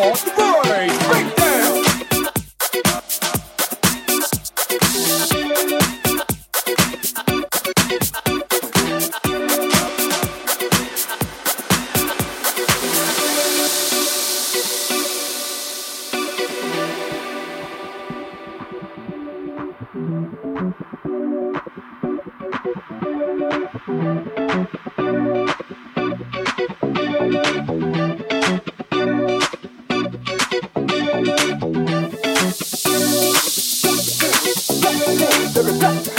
these are the boys.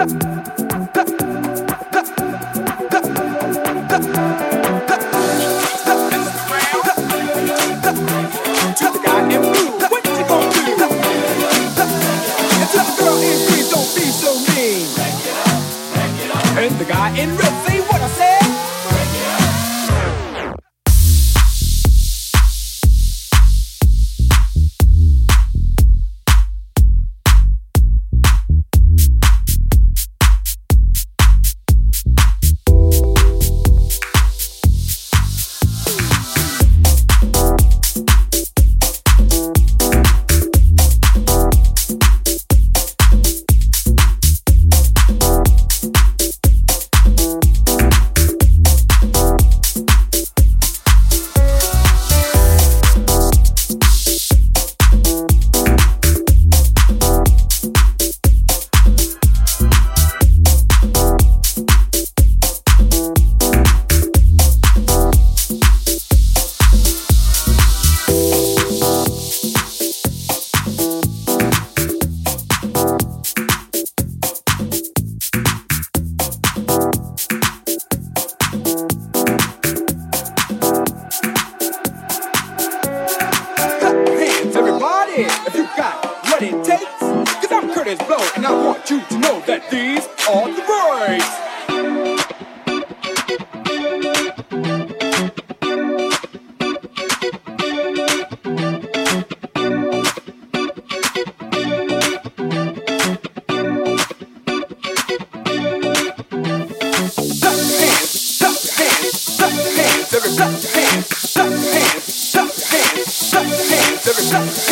Cut. what it takes Cause I'm Kurtis Blow and I want you to know that these are the boys. shut